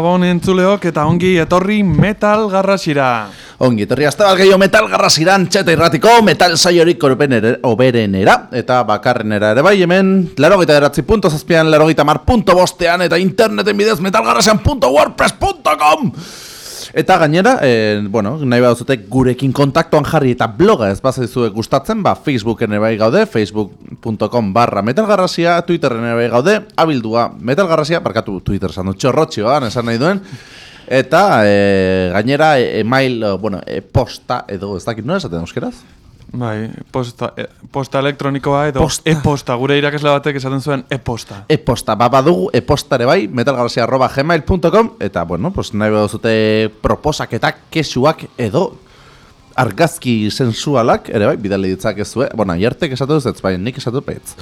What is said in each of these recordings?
Gabon entzuleok eta ongi etorri metal garrasira. Ongi, etorri azte bat gehiago metal garrasiran txeta irratiko metal saiorik oberenera eta bakarrenera ere bai hemen larogeita eratzi punto zazpian, larogeita mar punto bostean eta interneten bidez metalgarrasian.wordpress.com Eta gainera, e, bueno, nahi baduzute gurekin kontaktuan jarri eta bloga ez bazaizuek gustatzen, ba, Facebooken ere bai gaude, facebook.com barra metalgarrasia, Twitterren ere bai gaude, abildua metalgarrasia, parkatu Twitter esan du txorrotxioan, esan nahi duen, eta e, gainera, email, bueno, e, posta edo, ez dakit, no esaten euskeraz? Bai, posta, e, posta elektronikoa edo e-posta, gure irakasle batek esaten zuen e-posta. E-posta, ba, badugu e-postare bai, metalgalaxia arroba gmail.com, eta, bueno, pues, nahi baduzute proposaketak, kesuak edo argazki sensualak, ere bai, bidale ditzak ez zuen, bueno, jartek esatu ez, bai, nik esatu petz.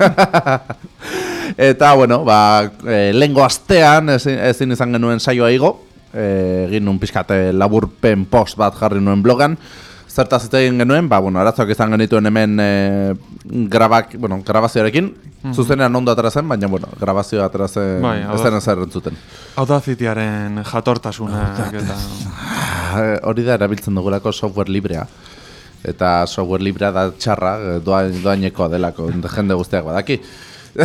eta, bueno, ba, e, lengo astean, ezin, ezin izan genuen saioa igo, e, egin nun pixkate laburpen post bat jarri nuen blogan, zertaz ez egin genuen, ba, bueno, arazoak izan genituen hemen e, grabak, bueno, grabazioarekin, mm -hmm. zuzenean ondo atarazen, baina, bueno, grabazioa atarazen bai, ez den ezer entzuten. Audacity-aren jatortasuna. eta... Ah, hori da erabiltzen dugulako software librea. Eta software librea da txarra, eh, doain, doaineko delako, jende guztiak badaki.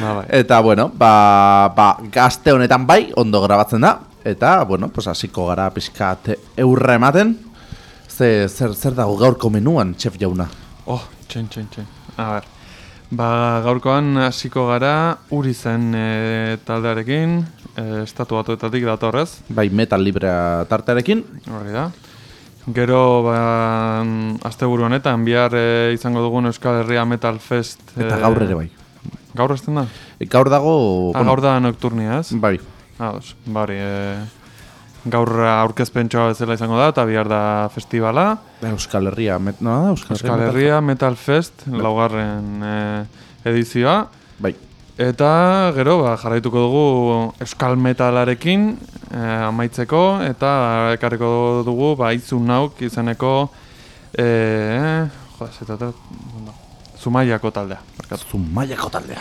ba, bai. Eta, bueno, ba, ba, gazte honetan bai, ondo grabatzen da, Eta, bueno, pues hasiko gara pizkat eurra ematen. Ze, zer, zer dago gaurko menuan, txef jauna? Oh, txen, txen, txen. A ber, ba, gaurkoan hasiko gara uri zen e, taldearekin, e, estatu batuetatik datorrez. Bai, metal librea tartearekin. Hori da. Gero, ba, azte buru honetan, bihar e, izango dugun Euskal Herria Metal Fest. Eta gaur ere bai. Gaur ezten da? Gaur dago... Ah, bueno, gaur da nocturnia, ez? Bai. Ados, bari, e, gaur aurkezpentsoa bezala izango da, eta bihar da festivala. Euskal Herria, met, no, Euskal, Euskal Herria Metal, Metal Fest, bai. laugarren e, edizioa. Bai. Eta gero, ba, jarraituko dugu Euskal Metalarekin e, amaitzeko, eta ekarriko dugu, ba, izun nauk izaneko, e, joa, zetatu, Zumaiako taldea. Zumaiako taldea.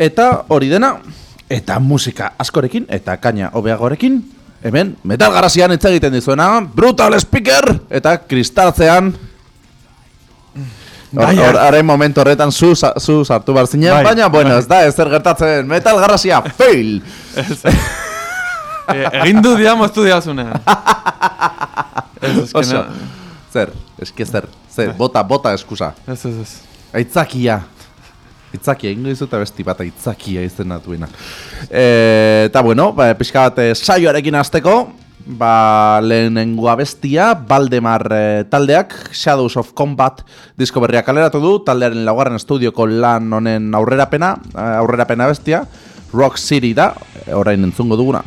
Eta hori dena, eta musika askorekin eta kaina hobeagorekin hemen metal garazian hitz egiten dizuena brutal speaker eta kristaltzean Hor, hor, momentu horretan zu, zu sartu bar zinen, bai, baina, bueno, bai. ez da, ez zer gertatzen, metal garrazia, fail! e, egin du dia moztu diazunean. Oso, zer, eski zer, zer, bota, bota eskusa. Ez, ez, ez. Aitzakia. Itzakia, ingo dizu eta besti bat itzakia izan natuena. E, eta bueno, ba, pixka bat eh, saioarekin azteko, ba, lehenengua bestia, Baldemar e, taldeak, Shadows of Combat disko berriak kaleratu du, taldearen laugarren estudioko lan honen aurrerapena, aurrerapena bestia, Rock City da, orain entzungo duguna.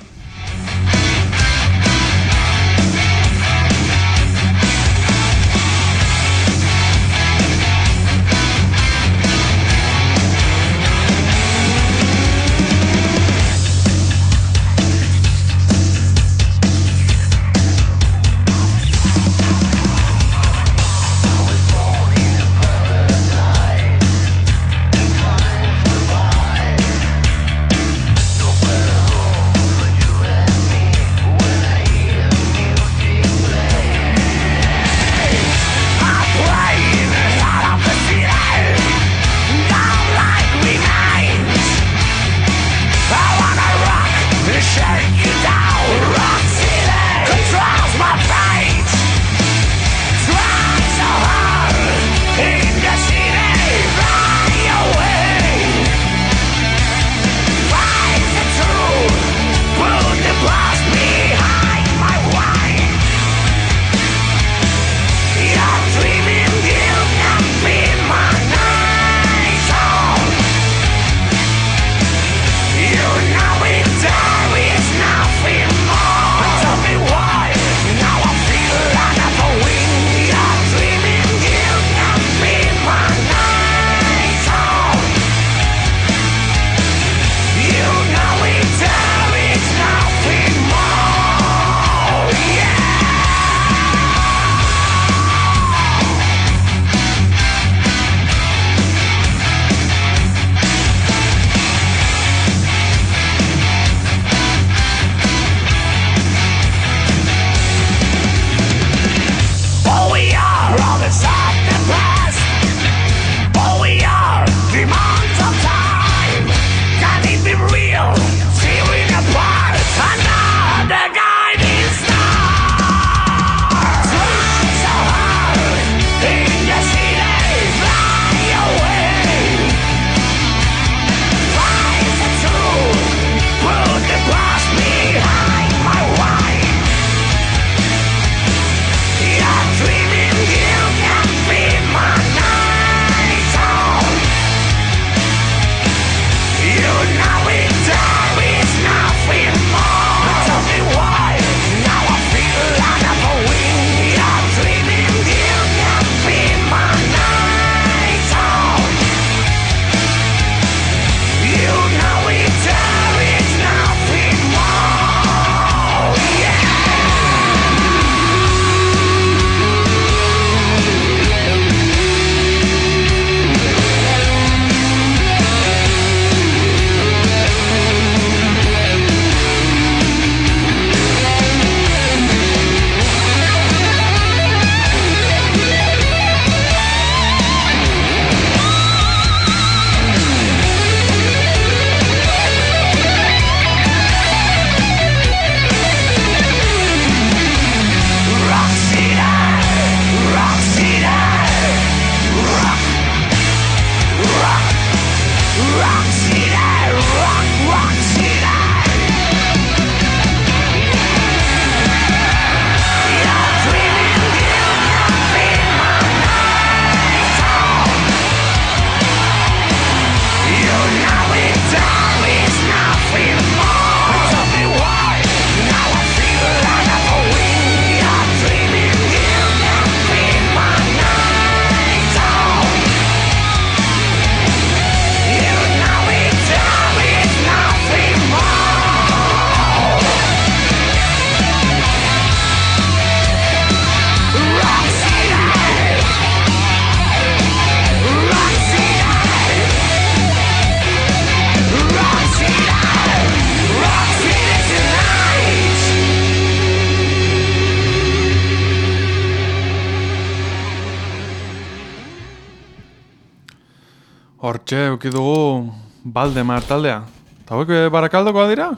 Hortxe, euki dugu Baldemar taldea. Eta hauek eh, barakaldokoa dira?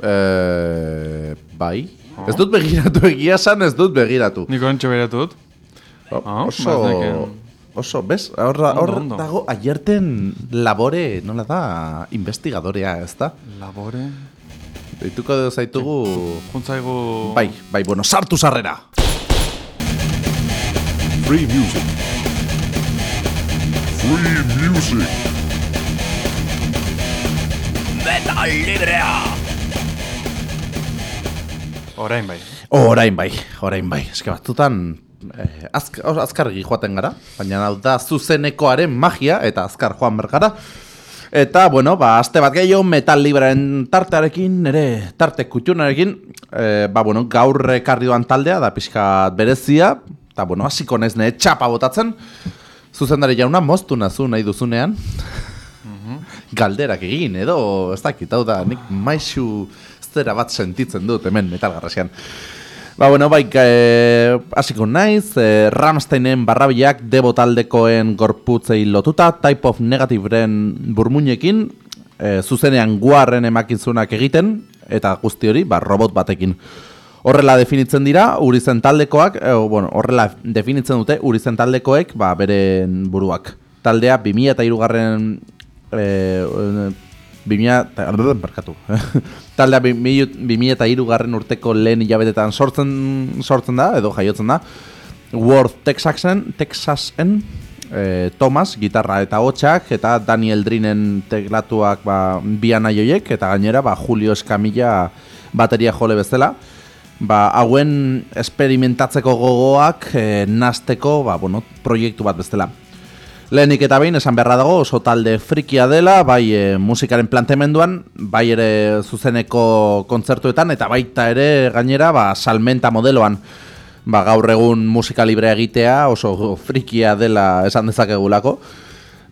Eh, bai. Ez dut begiratu egia esan, ez dut begiratu. Niko entxe beratu dut. Oh, Ah, oso, bazneken. oso, bez? Hor, hor Ondo, ondo. dago, aierten labore, nola da, investigadorea, ez da? Labore... Deituko edo zaitugu... Juntzaigu... Bai, bai, bueno, sartu sarrera! Free music. Free music. Orain bai. Orain bai, orain bai. Eske batzutan eh, azk, azkargi joaten gara, baina hau da zuzenekoaren magia eta azkar joan bergara. Eta, bueno, ba, aste bat gehiago metal libraren tartearekin, nire tarte kutxunarekin, eh, ba, bueno, gaur ekarri taldea, da pixka berezia, eta, bueno, hasiko naiz nire txapa botatzen, zuzendari jauna moztu nazu nahi duzunean, galderak egin, edo, ez dakit, hau da, nik maixu zera bat sentitzen dut hemen metalgarrasian. Ba, bueno, bai, e, hasiko naiz, e, Ramsteinen barrabilak debo taldekoen gorputzei lotuta, Type of Negativeren burmuinekin, e, zuzenean guarren emakizunak egiten, eta guzti hori, ba, robot batekin. Horrela definitzen dira, urizen taldekoak, e, bueno, horrela definitzen dute, urizen taldekoek, ba, beren buruak. Taldea, 2000 eta irugarren, e, e, 2000, ta- barkatu. Taldea 2000 eta irugarren urteko lehen hilabetetan sortzen, sortzen da, edo jaiotzen da. Worth Texasen, Texasen, e, Thomas, gitarra eta hotxak, eta Daniel Drinen teklatuak ba, bi anaioiek, eta gainera ba, Julio Escamilla bateria jole bezala. Ba, hauen esperimentatzeko gogoak e, nasteko ba, bueno, proiektu bat bezala. Lehenik eta behin esan beharra dago oso talde frikia dela, bai e, musikaren plantemenduan, bai ere zuzeneko kontzertuetan, eta baita ere gainera ba, salmenta modeloan. Ba, gaur egun musika librea egitea oso frikia dela esan dezakegulako.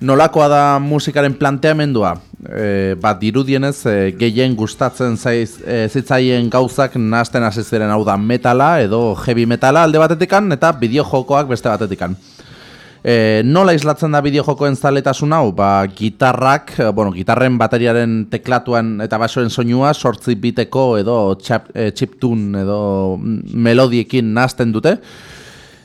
Nolakoa da musikaren planteamendua? E, ba, dirudienez e, gehien gustatzen zaiz, e, zitzaien gauzak nahasten hasi hau da metala edo heavy metala alde batetikan eta bideojokoak beste batetikan. E, nola islatzen da bideojokoen zaletasun hau? Ba, gitarrak, eh, bueno, gitarren bateriaren teklatuan eta basoen soinua sortzi biteko edo txap, e, chiptune edo melodiekin nazten dute.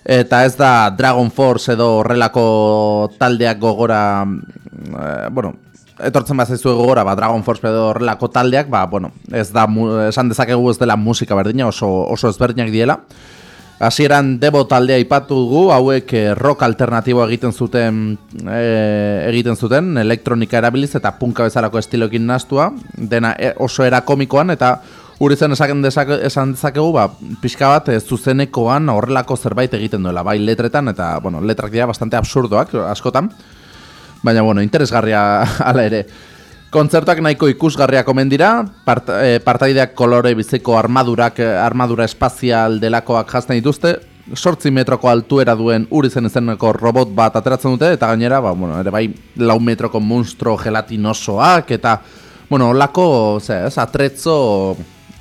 Eta ez da Dragon Force edo horrelako taldeak gogora, eh, bueno, etortzen bat zaizue gogora, ba, Dragon Force edo horrelako taldeak, ba, bueno, ez da, esan dezakegu ez dela musika berdina, oso, oso ezberdinak diela. Hasieran debo taldea aipatu dugu, hauek eh, rock alternatibo egiten zuten eh, egiten zuten, elektronika erabiliz eta punka bezalako estiloekin nastua, dena e, oso era komikoan eta urizen esaken dezake, esan dezakegu, ba, pixka bat ez zuzenekoan horrelako zerbait egiten duela, bai letretan eta, bueno, letrak dira bastante absurdoak askotan, baina, bueno, interesgarria hala ere. Kontzertuak nahiko ikusgarriak omen dira, part, eh, partaideak kolore biziko armadurak, eh, armadura espazial delakoak jazten dituzte, sortzi metroko altuera duen urizen izeneko robot bat ateratzen dute, eta gainera, ba, bueno, ere bai, lau metroko monstro gelatinosoak, eta, bueno, olako, ze, ez, atretzo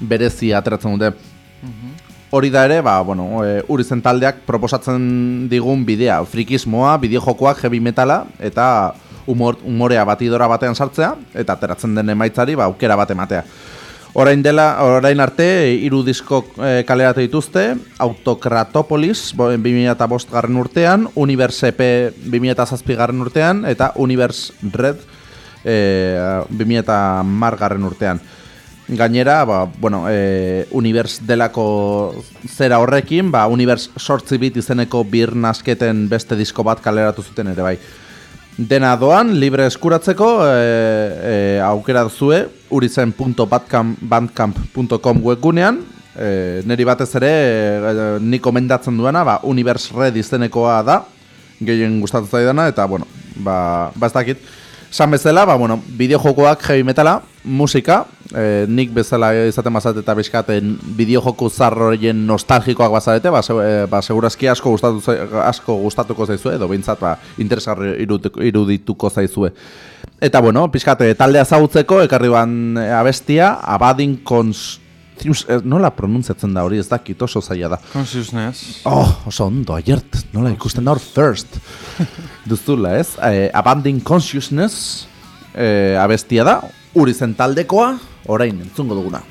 berezi ateratzen dute. Hori da ere, ba, bueno, e, urizen taldeak proposatzen digun bidea, frikismoa, bideojokoak, heavy metala, eta humor, humorea batidora batean sartzea, eta ateratzen den emaitzari, ba, aukera bat ematea. Orain dela, orain arte, hiru disko e, kaleratu dituzte, Autokratopolis, bo- 2005 garren urtean, Universe EP 2007 garren urtean, eta Universe Red e, 2010 garren urtean. Gainera, ba, bueno, e, Univers delako zera horrekin, ba, Univers sortzi bit izeneko bir nasketen beste disko bat kaleratu zuten ere bai. Dena doan, libre eskuratzeko, e, e, aukera duzue, urizen.bandcamp.com webgunean, e, neri batez ere, e, nik komendatzen duena, ba, Univers Red izenekoa da, gehien gustatzen zaidana, eta, bueno, ba, ba ez dakit, San bezala, ba, bueno, bideojokoak heavy metala, musika, eh, nik bezala izaten bazate eta bizkaten bideojoku zarroien nostalgikoak bazarete, ba, se- eh, ba segurazki asko gustatu asko gustatuko zaizue edo behintzat ba interesgarri irudituko zaizue. Eta bueno, pixkate taldea zautzeko ekarri ban eh, abestia Abadin Cons Conscious, eh, nola pronuntziatzen da hori ez dakit oso zaila da. Consciousness. Oh, oso ondo, aiert, nola ikusten da hor thirst. Duzula ez, eh, Abandon Consciousness eh, abestia da, uri zen taldekoa, orain entzungo duguna.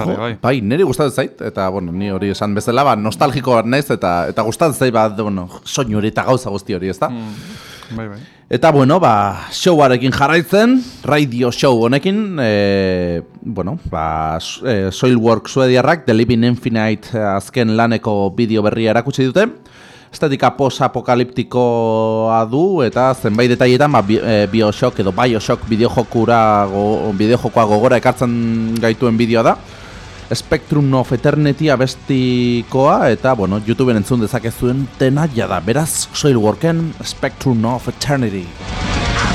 Proposamen interesgarri, bai. Bai, niri gustatzen zait, eta, bueno, ni hori esan bezala, ba, nostalgiko naiz, eta, eta gustatzen zait, ba, bueno, soinu hori eta gauza guzti hori, ezta? Bai, bai. Eta, bueno, ba, showarekin jarraitzen, radio show honekin, e, bueno, ba, e, Soilwork suediarrak, The Living Infinite eh, azken laneko bideo berria erakutsi dute, estetika post-apokaliptikoa du, eta zenbait detailetan, ba, bi, e, Bioshock edo Bioshock bideojokura, go, bideojokoa gogora ekartzen gaituen bideoa da, Spectrum of Eternity abestikoa eta, bueno, YouTubeen entzun dezakezuen tena jada. Beraz, Soilworken Spectrum of Eternity.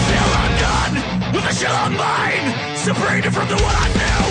feel undone with a shell on mine, separated from the one I knew.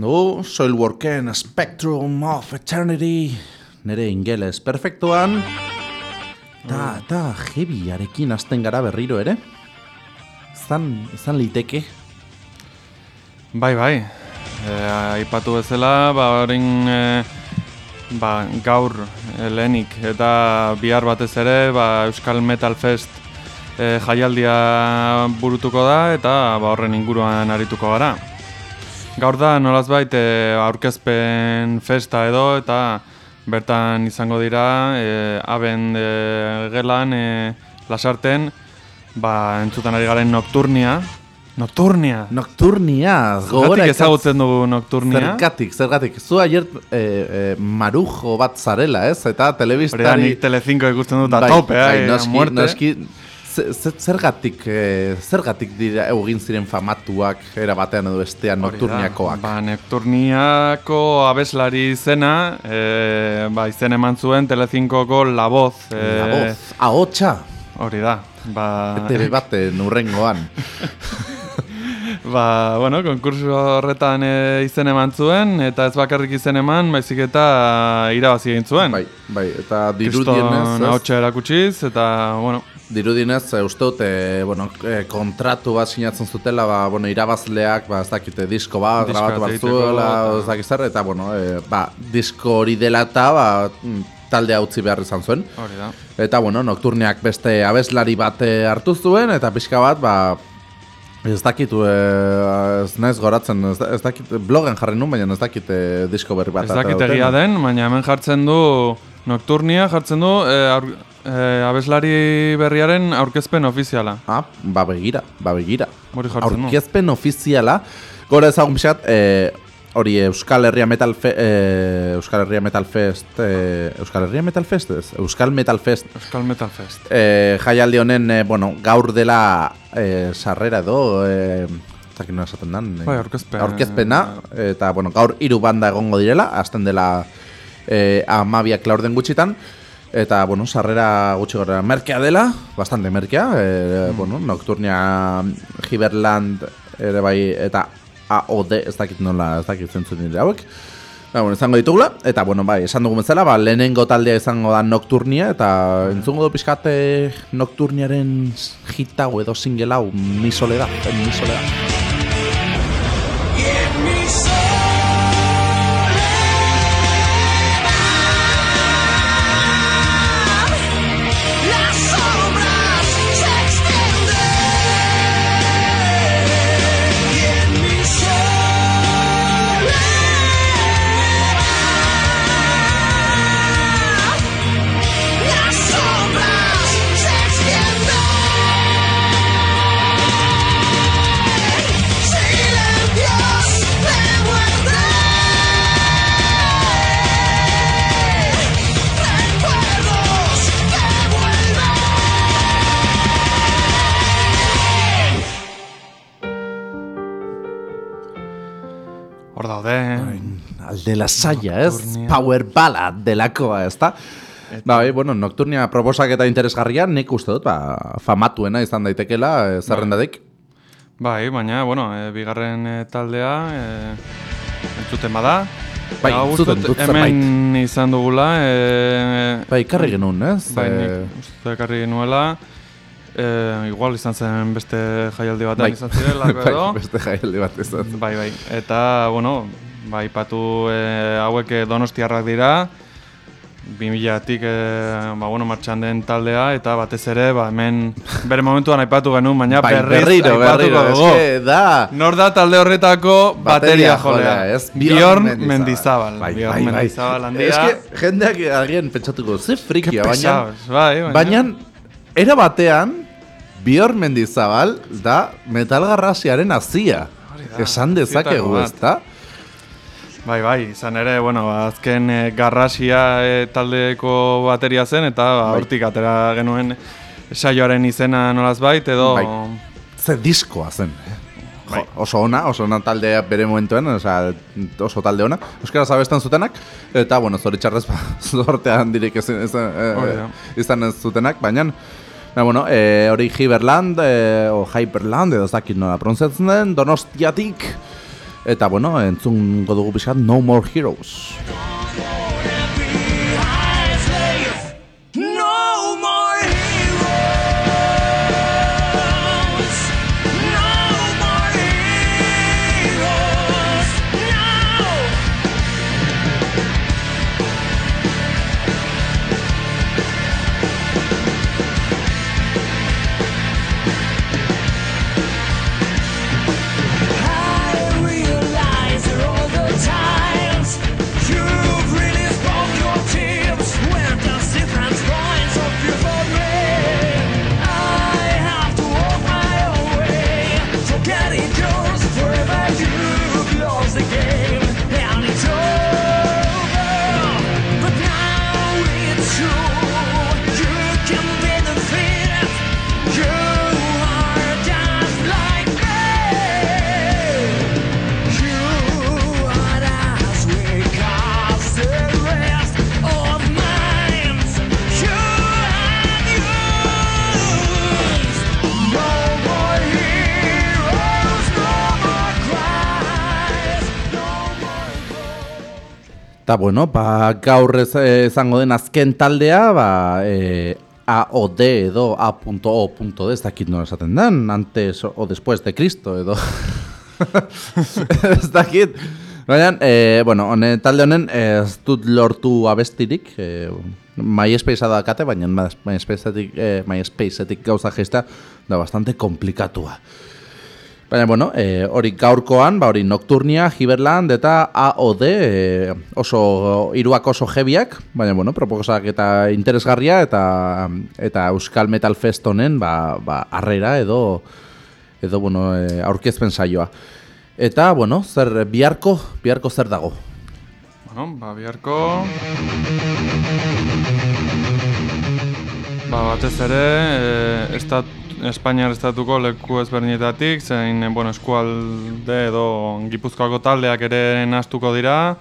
Horretzen dugu, Soilworken Spectrum of Eternity, nire ingeles perfektuan, eta, eta heavyarekin hasten gara berriro ere. Izan, izan liteke. Bai, bai. E, aipatu bezala, ba, orain e, ba, gaur e, lehenik eta bihar batez ere ba, Euskal Metal Fest e, jaialdia burutuko da eta ba, horren inguruan arituko gara. Gaur da nolazbait e, aurkezpen festa edo eta bertan izango dira e, aben e, gelan e, lasarten ba, entzutan ari garen. Nokturnia! Nocturnia, gogora Zergatik ezagutzen dugu nokturnia? Zergatik, zergatik. Zu ayer e, e, marujo bat zarela, ez? Eta Hori da, telebistari... nik Telecinco ikusten dut a tope, bai, a noski, noski, zergatik, eh, zergatik dira egin ziren famatuak era batean edo bestean nocturniakoak. Ba, nokturniako abeslari izena, e, ba, izen eman zuen Telecincoko La Voz. e, La voz, ahotsa, Hori da. Ba, TV baten urrengoan. ba, bueno, konkurso horretan e, izen eman zuen, eta ez bakarrik izen eman, baizik eta irabazi egin zuen. bai, bai, eta dirudienez, Kriston ez? ahotsa erakutsiz, eta, bueno, Dirudienez, eh, uste dut, eh, bueno, eh, kontratu bat sinatzen zutela, ba, bueno, irabazleak, ba, ez dakite, disko bat, Diskoa grabatu bat zuela, ez dakit zer, eta, bueno, eh, ba, disko hori dela eta, ba, mm, taldea utzi behar izan zuen. hori da. Eta, bueno, nokturniak beste abeslari bat hartu zuen, eta pixka bat, ba, ez dakitu, ez naiz goratzen, ez, ez dakit, blogen jarri nun, baina ez dakit eh, disko berri bat. Ez dakit egia den, baina hemen jartzen du Nocturnia jartzen du e, e, abeslari berriaren aurkezpen ofiziala. Ah, ba begira, ba begira. Aurkezpen ofiziala, gora ezagun pixat, e, hori Euskal Herria Metal Fe, e, Euskal Herria Metal Fest, e, Euskal Herria Metal Fest ez? Euskal Metal Fest. Euskal Metal Fest. E, jaialdi honen, e, bueno, gaur dela e, sarrera edo, e, ez dakit nola esaten dan. e, Bai, aurkezpen- Aurkezpena, eta, bueno, gaur hiru banda egongo direla, hasten dela e, amabiak laurden gutxitan, eta, bueno, sarrera gutxi gara merkea dela, bastante merkea, e, bueno, Nocturnia, Hiberland, ere bai, eta AOD, ez dakit nola, ez dakit zentzun dira hauek, Ba, bueno, izango ditugula, eta, bueno, bai, esan dugu bezala, ba, lehenengo taldea izango da Nocturnia, eta entzungo du pixkate Nocturniaren hit hau edo single hau, Mi Soledad, en Mi Soledad. Alde lasaia, ez? Power ballad delakoa, ez da? Ba, bai, bueno, Nocturnia proposak eta interesgarria, nik uste dut, ba, famatuena izan daitekela, e, zerrendadik. Bai, baina, bueno, e, bigarren e, taldea e, entzuten bada. Bai, Eta entzuten dut Hemen izan dugula. E, Bai, karri genuen, ez? bai, nik uste ekarri nuela. E, igual izan zen beste jaialdi batean bai. izan zirelako bai, beste jaialdi bat izan. Bai, bai. Eta, bueno, bai, patu e, hauek e, donostiarrak dira. 2000-tik, e, ba, bueno, martxan den taldea, eta batez ere, ba, hemen bere momentuan aipatu genuen, baina Bai, berriz berriro, berriro, aipatuko dugu. eske da. Nor da talde horretako bateria, Bateria jolea. ez? Bjorn Bjorn Mendizabal. Bai, Bjorn bai, bai. Mendizabal handia. Eske, jendeak agian pentsatuko, ze frikia, baina... Bai, baina. Baina, era batean, Bior Mendizabal da metal garrasiaren azia. Esan dezakegu, ez da? Bai, bai, izan ere, bueno, azken e, garrasia e, taldeko bateria zen, eta ba, Bai. hortik atera genuen saioaren izena nolaz bait, edo... Bai. Ze diskoa zen. eh? Bai. Jo, oso ona, oso ona taldea bere momentuen, osea, oso talde ona. Euskaraz abesten zutenak, eta, bueno, zoritxarrez, ba, zortean direk ez, ez, Hori da. izan ez zutenak, baina, Na, bueno, e, hori Hiberland, e, o Hyperland, edo ez dakit nola pronuntziatzen den, Donostiatik, Eta, bueno, entzungo dugu pixkat No More Heroes. Eta bueno, ba, gaur ez, eh, izango den azken taldea, ba, e, AOD edo A.O.D, ez dakit nola esaten den, antes o después de Cristo edo. ez dakit. Baina, e, bueno, hone, talde honen eh, ez dut lortu abestirik, e, MySpacea da kate, baina MySpaceetik, e, MySpaceetik gauza gesta da bastante komplikatua. Baina, bueno, e, hori gaurkoan, ba, hori Nocturnia, Hiberland eta AOD e, oso, iruak oso jebiak, baina, bueno, proposak eta interesgarria eta eta Euskal Metal Fest honen, ba, ba, arrera edo, edo, bueno, e, aurkezpen saioa. Eta, bueno, zer, biharko, biharko zer dago? Bueno, ba, biharko... Ba, batez ere, e, estat, Espainiar estatuko leku ezberdinetatik, zein, e, bueno, eskualde edo Gipuzkoako taldeak ere nahastuko dira,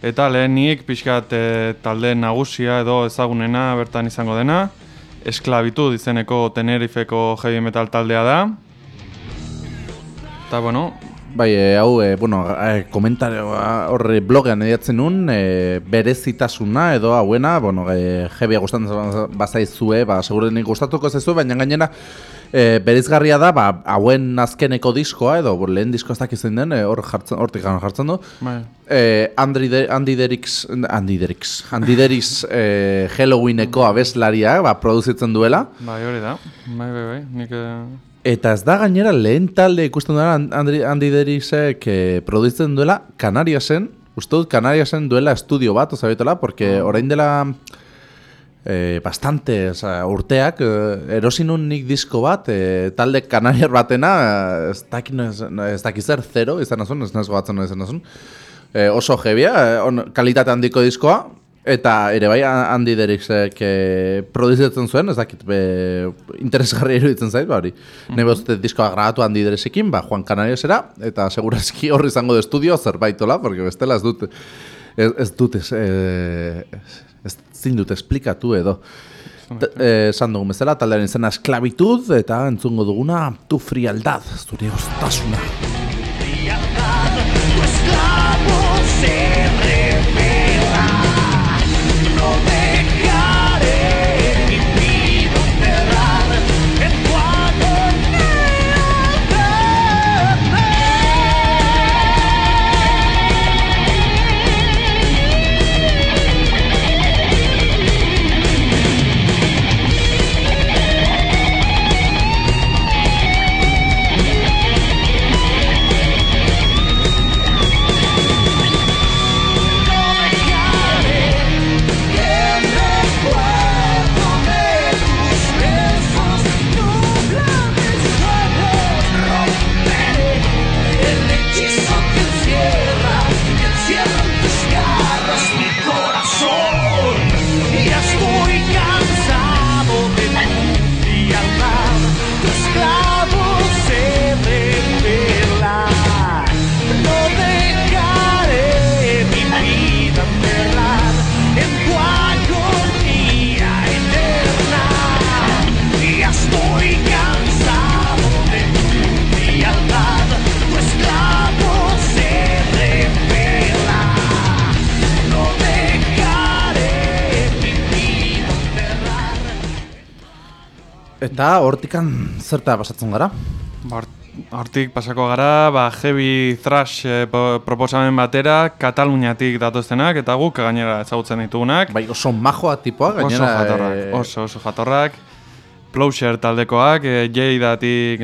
eta lehenik pixkat e, talde nagusia edo ezagunena bertan izango dena, esklabitud izeneko Tenerifeko heavy metal taldea da. Eta, bueno, Bai, e, hau, e, bueno, e, komentario horre blogean ediatzen nun, e, berezitasuna edo hauena, bueno, e, jebia gustatzen bazaizue, ba, segurenik gustatuko zaizu, baina gainera, e, bereizgarria da, ba, hauen azkeneko diskoa, edo bo, lehen disko ez dakizen den, e, hor jartzen, hortik jartzen du, bai, Eh, Andri de, Andy Derricks, Andy Derricks, Andy Derricks eh, Halloweeneko abeslaria, ba, produzitzen duela. bai hori da, bai, bai, bai, nik... eh, Eta ez da gainera lehen talde ikusten dela Andy, Andy Derricksek eh, produzitzen duela Canariasen, uste dut Canariasen duela estudio bat, ozabetela, porque orain dela eh, bastante, oza, urteak, eh, erosi nun nik disko bat, eh, talde kanariar batena, eh, ez dakit, ez, ez dakit zer, zero, izan azun, ez nazo batzen izan azun, eh, oso jebia, eh, on, kalitate handiko diskoa, eta ere bai handi Derricksek eh, produzitzen zuen, ez dakit, be, interesgarri iruditzen zait, ba hori. Mm -hmm. Nebe diskoa grabatu handi Derricksekin, ba, Juan Canariasera, eta segurazki horri izango de estudio zerbaitola, porque bestela ez dut, ez, ez dut, ez, eh, ez zin dut esplikatu edo. Eh, Esan dugun bezala, taldearen izena esklabitud, eta entzungo duguna, tu frialdad, zure ostasuna. Eta hortikan zerta pasatzen gara? Hort- Hortik pasako gara, ba, heavy thrash eh, po- proposamen batera, Kataluniatik datoztenak, eta guk gainera ezagutzen ditugunak. Bai, oso majoa tipoa, gainera... oso jatorrak, eh, oso, oso jatorrak. Plowshare taldekoak, e, jeidatik,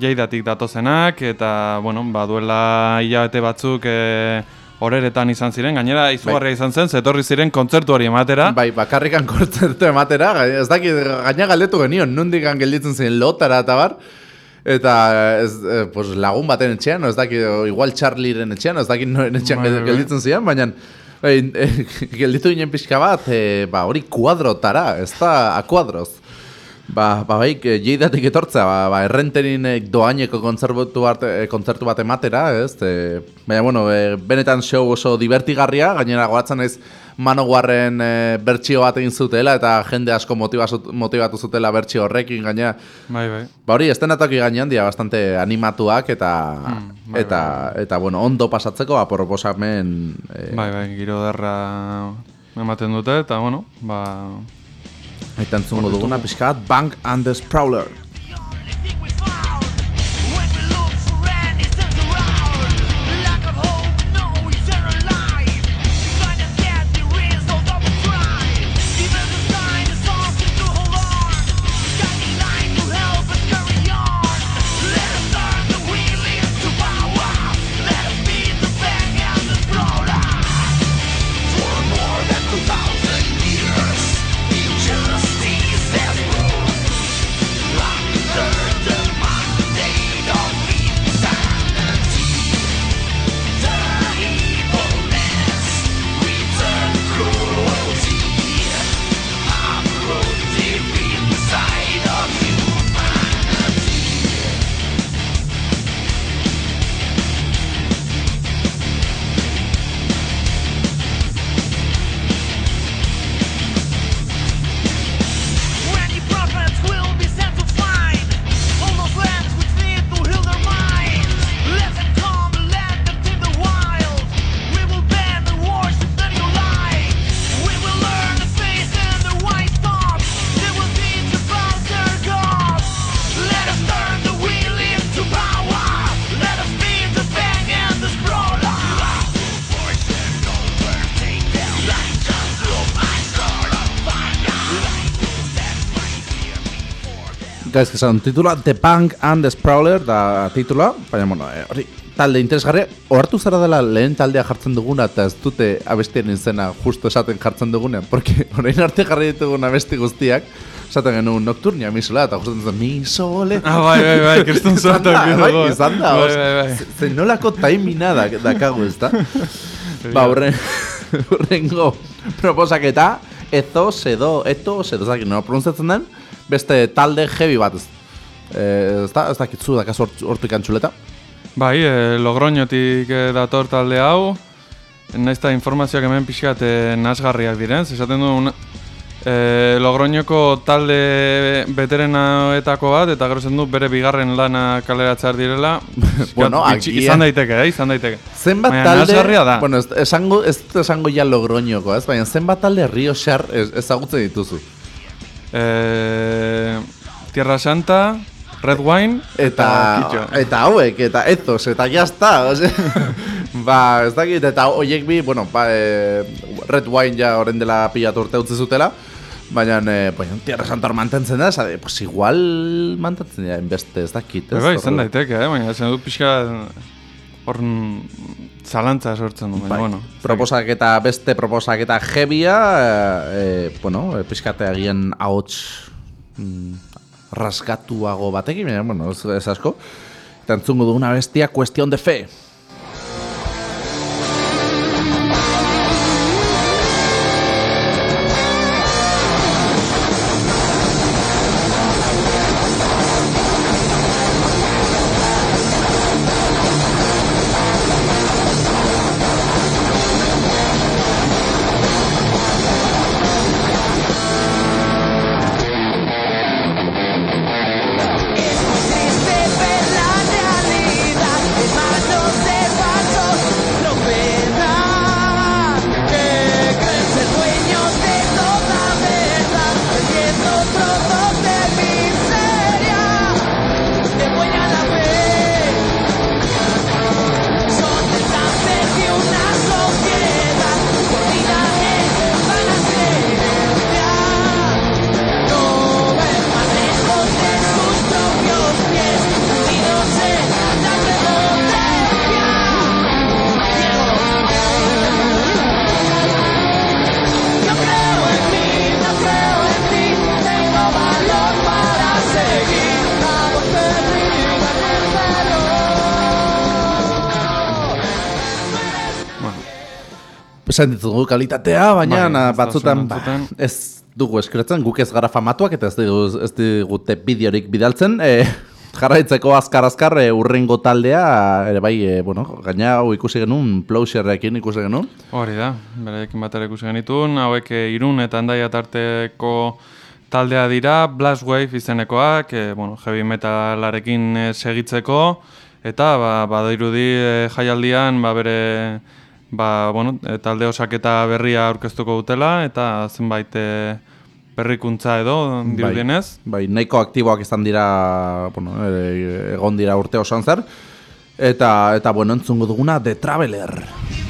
jeidatik datozenak, eta, bueno, ba, duela hilabete batzuk e, horeretan izan ziren, gainera izugarria izan zen, zetorri ziren kontzertu hori ematera. Bai, bakarrikan kontzertu ematera, ez dakit, gaina galdetu genion, nondikan gelditzen ziren lotara eta bar, eta ez, eh, pues, lagun baten etxean, ez dakit, o igual Charlieren etxean, ez dakit noren etxean Bai, bai, bai. gelditzen ziren, baina bai, eh, gelditu ginen pixka bat, eh, ba, hori kuadrotara, ez da, a kuadroz. Ba, ba bai, eh, jeidatik etortzea, ba, ba errenterin eh, doaineko kontzertu bat, eh, kontzertu bat ematera, ez? E, baina, bueno, e, benetan show oso divertigarria, gainera goatzen naiz Manowarren e, bertsio bat egin zutela, eta jende asko motivatu zutela bertsio horrekin, gainera, Bai, bai. ba hori, estenatoki gainean dira bastante animatuak, eta, bai, eta, eta, bueno, ondo pasatzeko, ba, proposamen... E, Bai, bai, giro derra ematen dute, eta, bueno, ba... Eta entzungo duguna pixka bat, Bank and the Sprawler. Gaiz, esan titula The Punk and the Sprawler da titula, baina, bueno, eh, hori, talde interesgarria, ohartu zara dela lehen taldea jartzen duguna eta ez dute abestien izena justo esaten jartzen dugunean, porque orain arte jarri ditugun abesti guztiak, esaten genuen nocturnia misola, eta justo zen misole. Ah, bai, bai, bai, kriston Izan zuatak da, bai, izan da, Bai, bai, bai. nolako taimina da, dakagu, ez da? ba, horren, horrengo proposaketa, ethos edo, ethos edo, ez dakit, nola pronuntzatzen den, beste talde heavy bat, ez, eh, ez da, ez dakit zu dakaz hort- hortik antxuleta. Bai, e, Logroñotik e, dator talde hau, naiz eta informazioak hemen pixkat e, nasgarriak diren, esaten du e, Logroñoko talde beterenetako bat, eta gero esaten du bere bigarren lana kaleratzear direla. Bueno, agian- Izan daiteke, eh? izan daiteke. Zenbat Baina talde, da. bueno, ez, esango, ez esango ja logroñoko, ez, baina zenbat talde Rio Shar ez, ezagutzen dituzu. E, Tierra Santa, Red Wine, Eta, Kitxo. eta hauek, eta ethos, eta jazta, ose, ba, ez dakit, eta hoiek bi, bueno, ba, e, Red Wine ja orain dela pilatu urte utzi zutela, baina, e, baina, Tierra Santor mantentzen da, esade, pues igual mantentzen da, beste, ez dakit, ez? Bai, izan daiteke, eh? baina esan dut pixka hor zalantza sortzen du, Bai, bueno. proposaketa, beste proposaketa jebia, e, bueno, e, pixkate agian ahots mm, rasgatuago batekin, bueno, ez, ez asko. Eta entzungo duguna bestia, Cuestión de Fe. Sentitzen dugu kalitatea, baina Bai, batzutan ba, ez dugu eskretzen, guk ez gara famatuak eta ez dugu, ez digute bideorik bidaltzen. E, jarraitzeko azkar-azkar e, urrengo taldea, ere bai, e, bueno, gaina hau ikusi genuen, plauserrekin ikusi genuen. Hori da, berekin batera ikusi genitun, hauek eh, irun eta handaia tarteko taldea dira, Blast Wave izenekoak, e, bueno, heavy metalarekin eh, segitzeko, eta ba, badirudi e, jaialdian ba, bere ba, bueno, e, talde osaketa berria aurkeztuko dutela, eta zenbait e, berrikuntza edo dirudienez. Bai, nahiko aktiboak izan dira, bueno, e, egon dira urte osoan zer. Eta, eta bueno, entzungo duguna, The Traveler.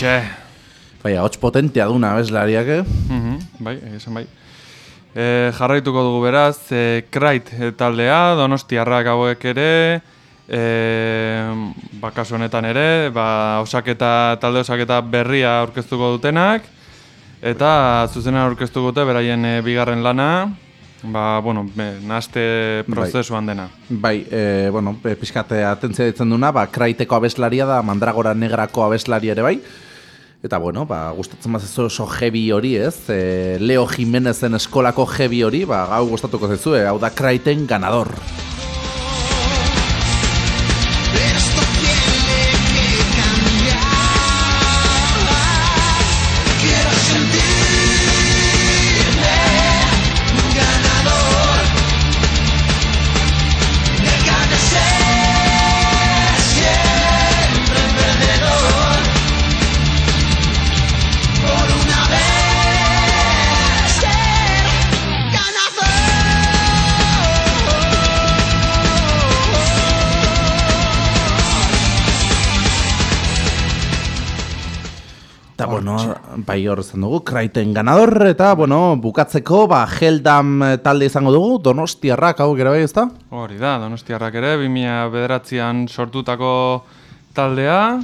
Txe, Bai, hots potentea duna abeslariak, eh? Mhm, bai, esan bai. E, jarraituko dugu beraz, e, Krait e, taldea, donostiarrak hauek ere, e, ba, kasu honetan ere, ba, osaketa, talde osaketa berria aurkeztuko dutenak, eta zuzena aurkeztuko dute beraien e, bigarren lana, ba, bueno, naste prozesuan dena. Bai, e, bueno, e, pixkate atentzia ditzen duna, ba, kraiteko abeslaria da, mandragora negrako abeslaria ere bai. Eta bueno, ba, gustatzen bat oso heavy hori ez, e, Leo Jimenezen eskolako heavy hori, ba, gau gustatuko zaizu, hau da kraiten ganador. Bai hor zen dugu, kraiten ganador, eta bueno, bukatzeko, ba, Heldam eh, talde izango dugu, donostiarrak hau gero bai ezta? Hori da, donostiarrak ere, 2000 bederatzean sortutako taldea.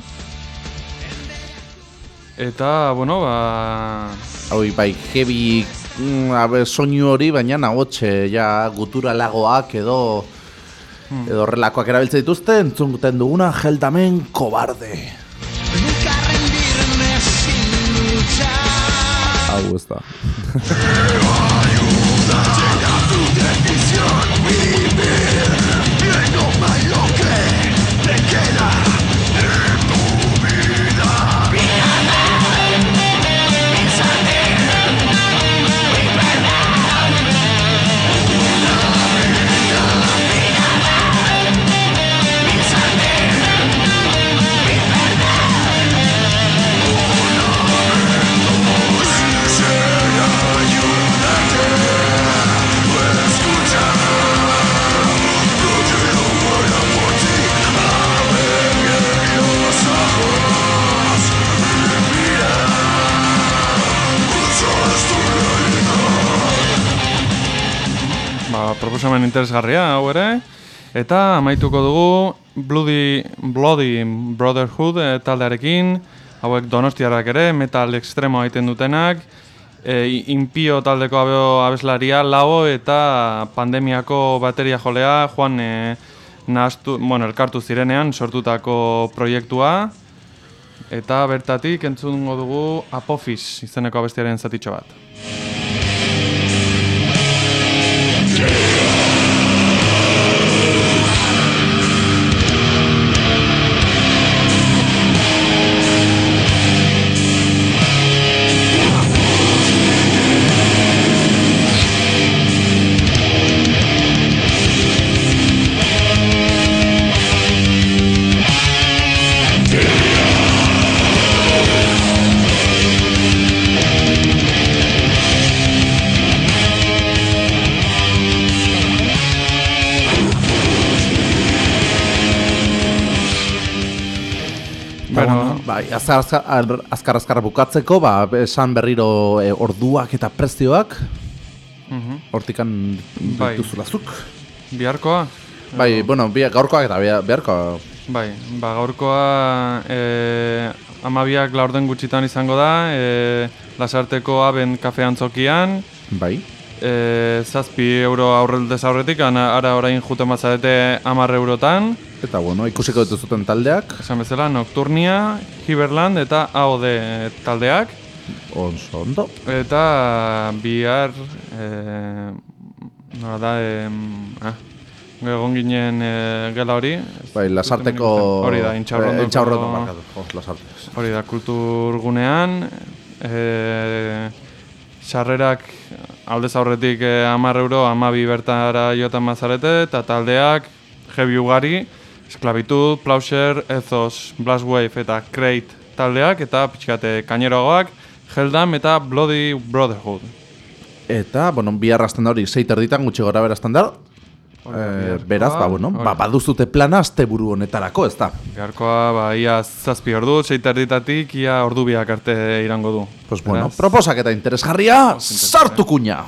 Eta, bueno, ba... Hau bai, heavy mm, abe, soinu hori, baina nahotxe, ja, guturalagoak edo edo horrelakoak erabiltzen dituzte, entzunten duguna, Heldamen kobarde. Tá? USA. interesgarria hau ere. Eta amaituko dugu Bloody, Bloody Brotherhood eh, taldearekin, hauek donostiarrak ere, metal extremo egiten dutenak, e, Impio taldeko abeslaria, Lao eta pandemiako bateria jolea, joan e, nahastu, bueno, elkartu zirenean sortutako proiektua, eta bertatik entzungo dugu Apophis izeneko abestiaren zatitxo bat. Azkar azkar, ar- azkar, azkar bukatzeko, ba, esan berriro e, orduak eta prezioak, Mhm. hortikan Bai. dituzulazuk. Biharkoa? Bai, bueno, bi, gaurkoak eta bi- beharko, Bai, ba gaurkoa e, amabiak laurden gutxitan izango da, e, lasarteko aben kafe antzokian, bai, e, zazpi euro aurreldez aurretik, ara orain juten bazarete amar eurotan, eta bueno, ikusiko dituzuten taldeak, esan bezala Nocturnia, Hiberland eta AOD taldeak, onzo ondo. eta bihar, e, nola da, e, ah, egon ginen e, gela hori. Bai, lasarteko... Hori da, intxaurrondoko... Eh, intxaurrondo markatu, oh, lasarte. Hori da, kulturgunean, e, sarrerak aldez aurretik e, amar euro, amabi bertara jotan mazarete, eta taldeak, heavy ugari, esklabitud, plauser, ethos, blastwave eta crate taldeak, eta pixkate kaineroagoak, heldam eta bloody brotherhood. Eta, bueno, bihar hasten da hori, sei terditan gutxi gora bera hasten da. Eh, beraz, ba, bueno, ba, baduzute plana asteburu honetarako, ez da. Beharkoa, ba, ia zazpi ordu, seiterditatik, ia ordu biak arte irango du. Pues bueno, Beraz, proposak eta interesgarria, sartu kuña!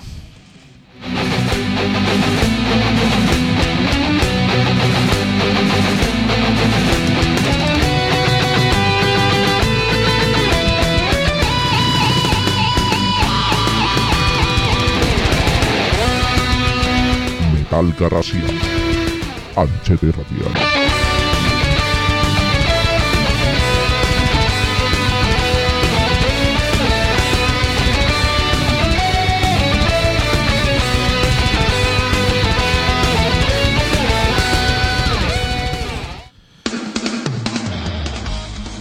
Metal Garrasia. Antxete radial.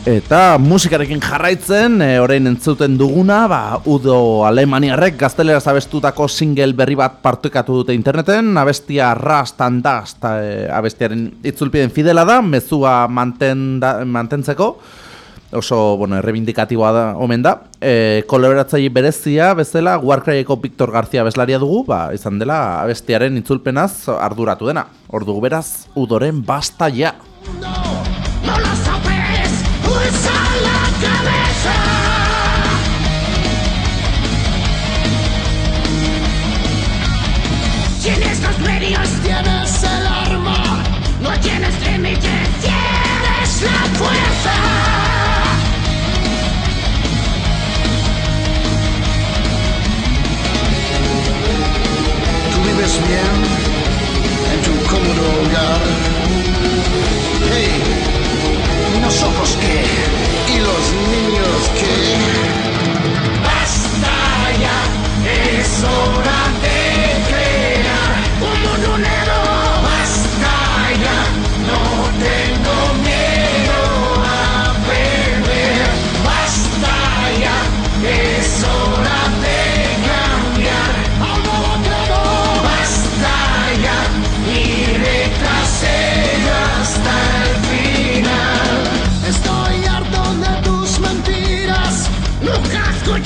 Eta musikarekin jarraitzen, e, orain entzuten duguna, ba, Udo Alemaniarrek gaztelera abestutako single berri bat partekatu dute interneten, abestia Rust and Dust e, abestiaren itzulpiden fidela da, mezua manten da, mantentzeko, oso, bueno, errebindikatiboa da, omen da. E, kolaboratzaile berezia, bezala, Warcryeko Victor García beslaria dugu, ba, izan dela abestiaren itzulpenaz arduratu dena. Ordu beraz, Udoren basta ja. No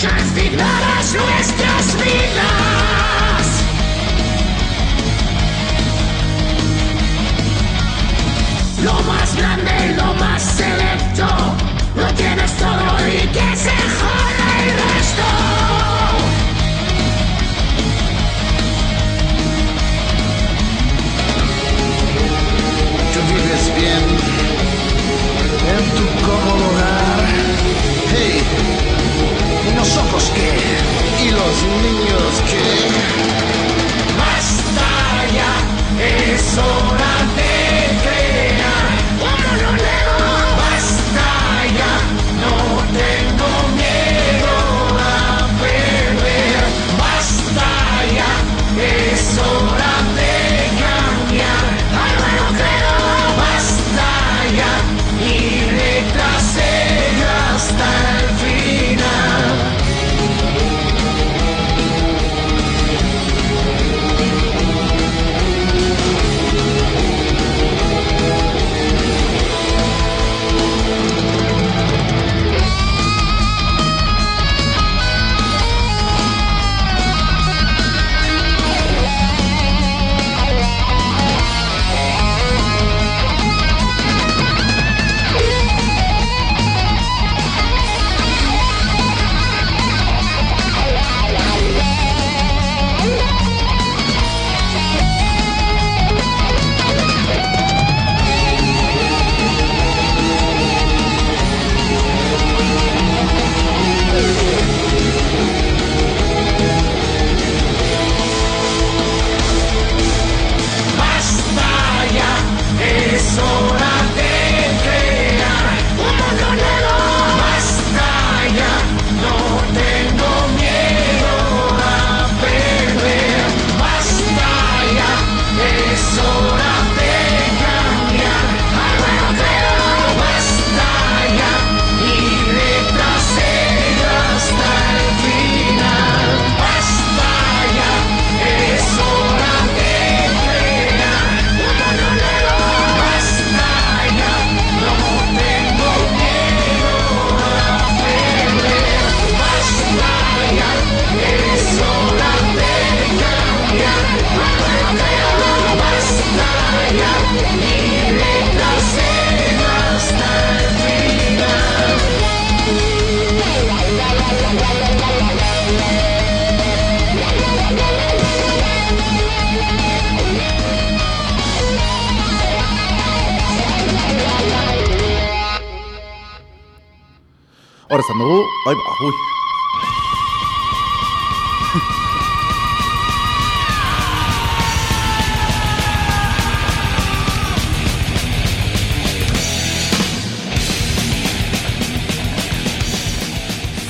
čerstvých náraž ľudia ba, ui.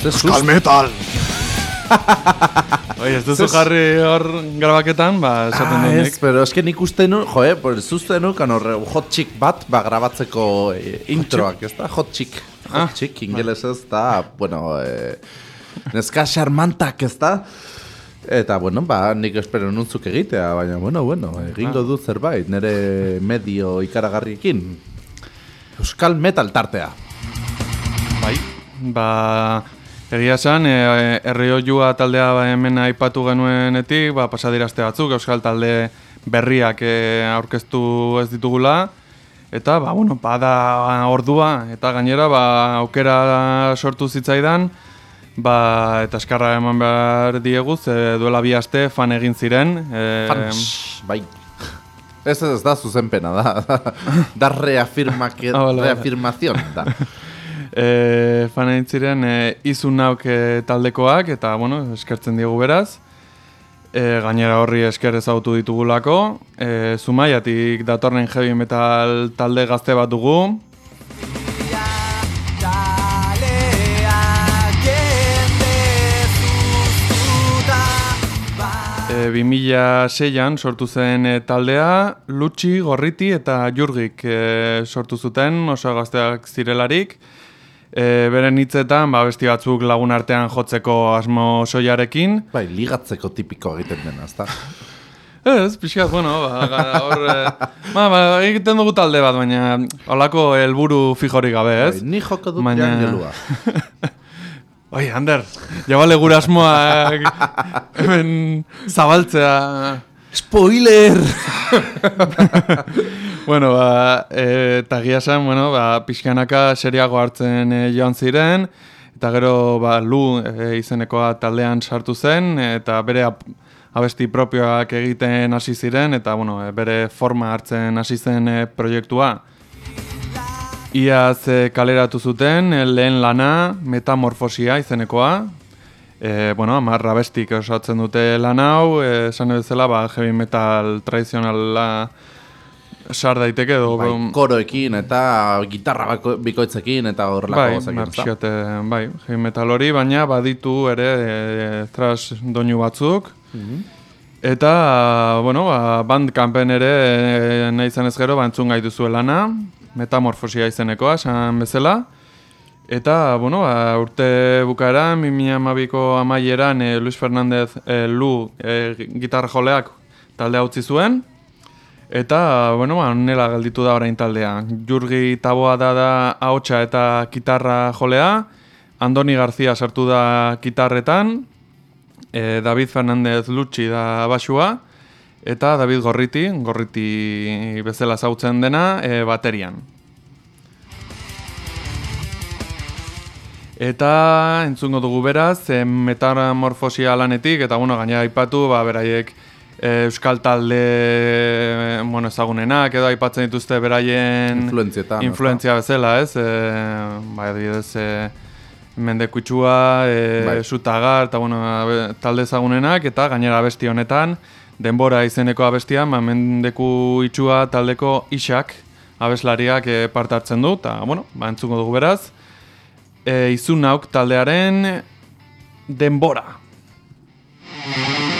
Ze sust- metal! Oi, ez duzu jarri hor grabaketan, ba, esaten Ah, denik. ez, pero eske nik uste nu, jo, eh, por zuzte nukan horre hot chick bat, ba, grabatzeko eh, introak, ez da? Hot chick. Hot Ah, ingeles ez da, bueno, eh, neska charmantak, ez da? Eta, bueno, ba, nik espero nuntzuk egitea, baina, bueno, bueno, egingo du zerbait, nire medio ikaragarriekin. Euskal metal tartea. Bai, ba, egia esan, e, herrioilua taldea ba, hemen aipatu genuenetik, ba, pasadirazte batzuk, euskal talde berriak e, aurkeztu ez ditugula, eta, ba, bueno, bada ordua, eta gainera, ba, aukera sortu zitzaidan, ba, eta eskarra eman behar diegu, ze duela bi aste fan egin ziren. E, Fans, bai. Ez ez da zuzenpena, da. Da reafirmak, Ah, bale. reafirmazion, da. e, fan egin ziren e, izun nauk e, taldekoak, eta, bueno, eskertzen diegu beraz. E, gainera horri esker ezagutu ditugulako. E, Zumaiatik datorren heavy metal talde gazte bat dugu. E, 2006an sortu zen e, taldea, Lutxi, Gorriti eta Jurgik e, sortu zuten, oso gazteak zirelarik. E, beren hitzetan, ba, besti batzuk lagun artean jotzeko asmo soiarekin. Bai, ligatzeko tipiko egiten dena, ezta? Ez, pixkat, bueno, ba, ga- hor, e, ba, ba, egiten dugu talde bat, baina holako helburu fijorik gabe, ez? Bai, ni joko dut Baina- jangelua. Oi, Ander, jabale gure asmoak hemen zabaltzea. Spoiler! Bueno, ba, e, eta egia esan, bueno, ba, pixkanaka seriago hartzen e, joan ziren, eta gero, ba, Lu e, izenekoa taldean sartu zen, eta bere abesti propioak egiten hasi ziren, eta, bueno, e, bere forma hartzen hasi zen e, proiektua. Iaz e, kaleratu zuten, e, lehen lana, metamorfosia izenekoa, E, bueno, amar abestik osatzen dute lan hau, e, esan bezala, ba, heavy metal tradizionala sar daiteke edo Bai, koroekin eta gitarra bako- bikoitzekin eta horrelako bai, marxiote, bai, heavy metal hori, baina baditu ere e, thrash doinu batzuk. Eta, bueno, ba, bandcampen ere e, nahi izan ez gero, ba, entzun gaituzu lana, metamorfosia izenekoa, esan bezala. Eta, bueno, ba, urte bukaeran, 2012ko amaieran, e, Luis Fernandez e, Lu e, gitarra joleak taldea utzi zuen. Eta, bueno, ba, nela gelditu da orain taldea. Jurgi Taboa da da ahotsa eta gitarra jolea. Andoni Garzia sartu da gitarretan. E, David Fernandez Lutxi da basua. Eta David Gorriti, Gorriti bezala zautzen dena, e, baterian. Eta entzungo dugu beraz, e, metamorfosia lanetik, eta bueno, gaina aipatu, ba, beraiek euskal talde e, bueno, ezagunenak, edo aipatzen dituzte beraien influentzia bezala, ez? E, ba, adibidez, e, mendekutsua, e, Bai. sutagar, eta bueno, talde ezagunenak, eta gainera abesti honetan, denbora izeneko abestian, ba, mendeku itxua taldeko isak, abeslariak e, parte hartzen du, eta bueno, ba, entzungo dugu beraz, e, izun nauk taldearen denbora. Thank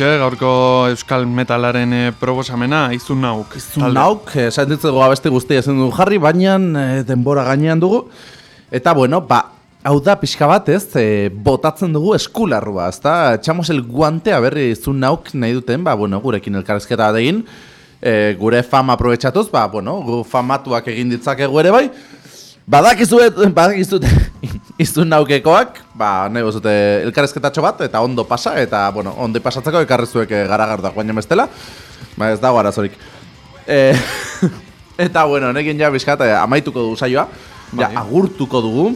hortxe, gaurko euskal metalaren e, proposamena, izun nauk. Izun nauk, esan ditzugu abeste guztia ezin dugu jarri, baina e, denbora gainean dugu. Eta bueno, ba, hau da pixka bat ez, e, botatzen dugu eskularrua, ezta? Txamos el guante, berri izun nauk nahi duten, ba, bueno, gurekin elkarrezketa bat egin, e, gure fama aprobetsatuz, ba, bueno, gu famatuak egin ditzakegu ere bai, Badakizuet, badakizuet izun naukekoak, ba, nahi bozute elkarrezketatxo bat, eta ondo pasa, eta, bueno, ondo pasatzeko ekarrezuek garagar da guaina bestela, ba, ez dago arazorik. E, eta, bueno, nekin ja bizkat, eh, amaituko dugu saioa, ja, Bai. agurtuko dugu,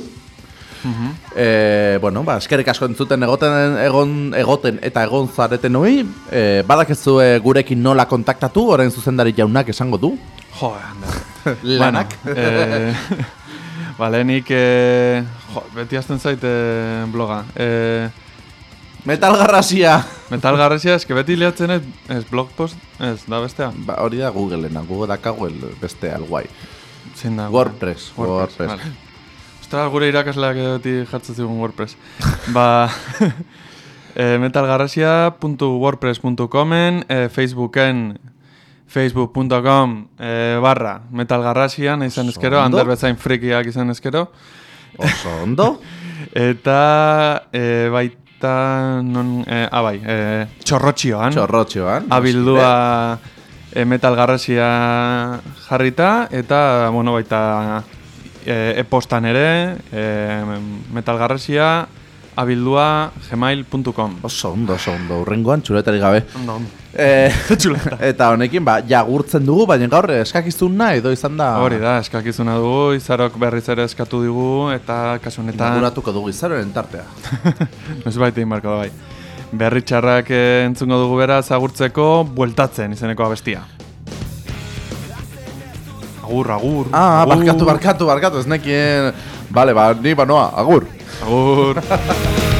e, bueno, ba, eskerrik asko entzuten egoten, egon, egoten eta egon zareten hori, e, badakizue gurekin nola kontaktatu, orain zuzendari jaunak esango du, Jo, lanak. Bueno, eh, Bale, nik, eh, jo, beti hasten zait eh, bloga. Eh, Metal garrasia! metal garrasia, eske beti liatzen ez, ez blogpost, ez, da bestea. Ba, hori da Googleena, Google dakago el beste alguai. Zein da? WordPress, WordPress. vale. Ostras, gure irakasleak beti jartzen zigun WordPress. ba, e, metalgarrasia.wordpress.comen, e, Facebooken facebook.com e, barra metalgarrasia, nahi izan eskero, Ondo. Ander bezain frikiak izan eskero. Oso ondo. Eta e, baita, non, e, ah bai, e, txorrotxioan. Txorrotxoan. abildua e, metal garrasia jarrita eta bueno baita e-postan ere e, metal garrasia abildua gmail.com Oso ondo, oso ondo. Urrengoan txuletari gabe. Ondo, ondo. Eh, eta honekin, ba, jagurtzen dugu, baina gaur eskakizuna edo izan da... Hori da, eskakizuna dugu, izarok berriz ere eskatu digu, eta kasu honetan, Inauguratuko dugu izaroren tartea. ez baita inbarko da bai. Berri txarrak eh, entzungo dugu beraz agurtzeko, bueltatzen izeneko abestia. Agur, agur. Ah, agur. barkatu, barkatu, barkatu, ez nekien... Vale, ba, ni banoa, agur. Agur.